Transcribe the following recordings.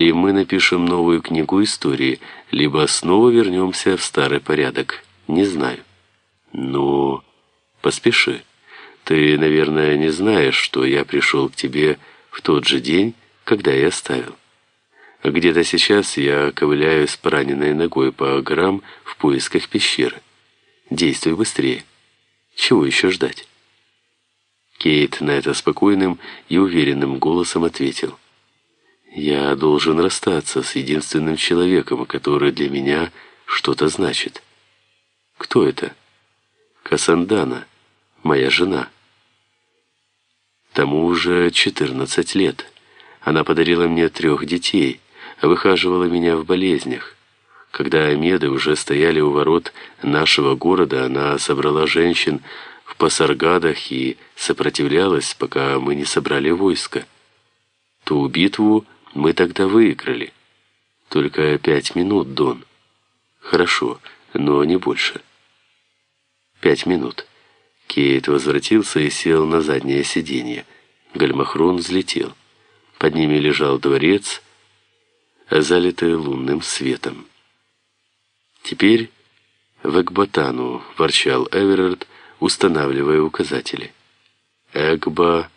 и мы напишем новую книгу истории, либо снова вернемся в старый порядок. Не знаю. Но поспеши. Ты, наверное, не знаешь, что я пришел к тебе в тот же день, когда я оставил. Где-то сейчас я ковыляю с пораненной ногой по горам в поисках пещеры. Действуй быстрее. Чего еще ждать? Кейт на это спокойным и уверенным голосом ответил. Я должен расстаться с единственным человеком, который для меня что-то значит. Кто это? Касандана, моя жена. Тому уже 14 лет. Она подарила мне трех детей, выхаживала меня в болезнях. Когда меды уже стояли у ворот нашего города, она собрала женщин в пасаргадах и сопротивлялась, пока мы не собрали войско. Ту битву мы тогда выиграли. Только пять минут, Дон. Хорошо, но не больше. Пять минут. Кейт возвратился и сел на заднее сиденье. Гальмахрон взлетел. Под ними лежал дворец, залитый лунным светом. Теперь в Экбатану, ворчал Эверард, устанавливая указатели. Экба...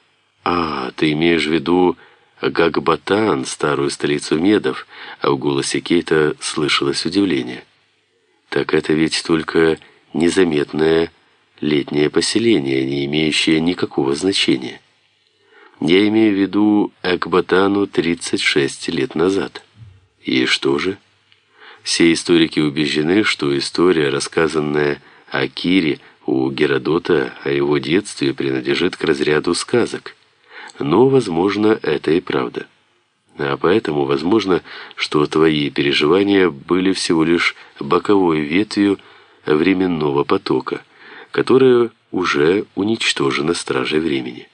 А, ты имеешь в виду... Гагбатан, старую столицу медов, а в голосе Кейта слышалось удивление. Так это ведь только незаметное летнее поселение, не имеющее никакого значения. Я имею в виду Экбатану 36 лет назад. И что же? Все историки убеждены, что история, рассказанная о Кире у Геродота о его детстве, принадлежит к разряду сказок – но, возможно, это и правда. А поэтому возможно, что твои переживания были всего лишь боковой ветвью временного потока, которая уже уничтожена стражей времени.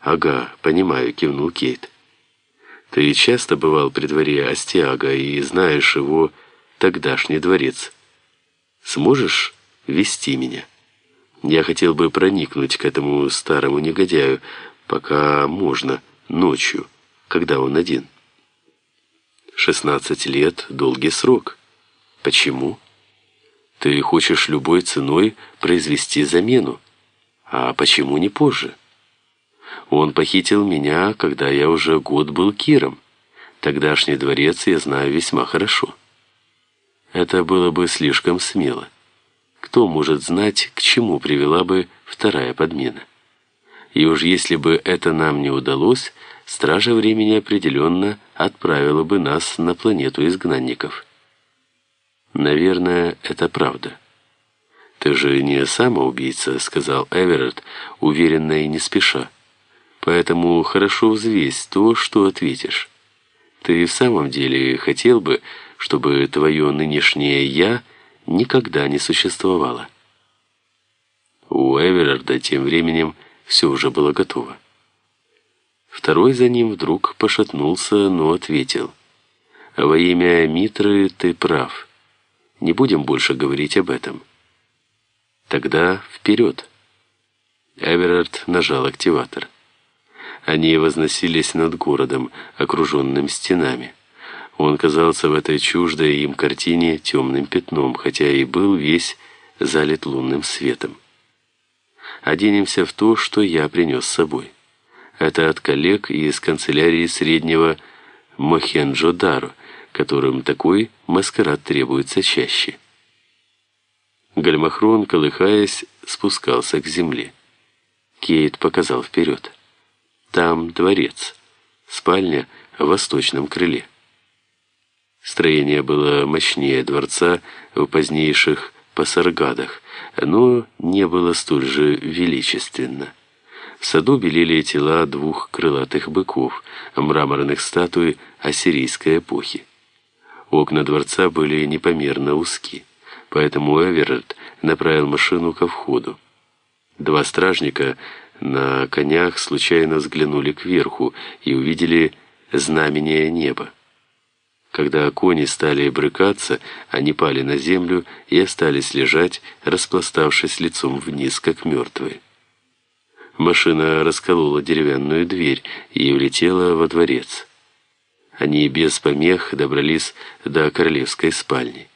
«Ага, понимаю», — кивнул Кейт. «Ты часто бывал при дворе Астиага и знаешь его тогдашний дворец. Сможешь вести меня? Я хотел бы проникнуть к этому старому негодяю, Пока можно, ночью, когда он один. 16 лет – долгий срок. Почему? Ты хочешь любой ценой произвести замену. А почему не позже? Он похитил меня, когда я уже год был Киром. Тогдашний дворец я знаю весьма хорошо. Это было бы слишком смело. Кто может знать, к чему привела бы вторая подмена? И уж если бы это нам не удалось, Стража Времени определенно отправила бы нас на планету изгнанников. Наверное, это правда. «Ты же не самоубийца», — сказал Эверетт, уверенно и не спеша. «Поэтому хорошо взвесь то, что ответишь. Ты в самом деле хотел бы, чтобы твое нынешнее «я» никогда не существовало». У Эверарда тем временем все уже было готово. Второй за ним вдруг пошатнулся, но ответил. «Во имя Митры ты прав. Не будем больше говорить об этом». «Тогда вперед!» Эверард нажал активатор. Они возносились над городом, окруженным стенами. Он казался в этой чуждой им картине темным пятном, хотя и был весь залит лунным светом оденемся в то, что я принес с собой. Это от коллег из канцелярии среднего Мохенджо-Даро, которым такой маскарад требуется чаще. Гальмахрон, колыхаясь, спускался к земле. Кейт показал вперед. Там дворец, спальня в восточном крыле. Строение было мощнее дворца в позднейших пасаргадах, но не было столь же величественно. В саду белели тела двух крылатых быков, мраморных статуй ассирийской эпохи. Окна дворца были непомерно узки, поэтому Эверард направил машину ко входу. Два стражника на конях случайно взглянули кверху и увидели знамение неба. Когда кони стали брыкаться, они пали на землю и остались лежать, распластавшись лицом вниз, как мертвые. Машина расколола деревянную дверь и улетела во дворец. Они без помех добрались до королевской спальни.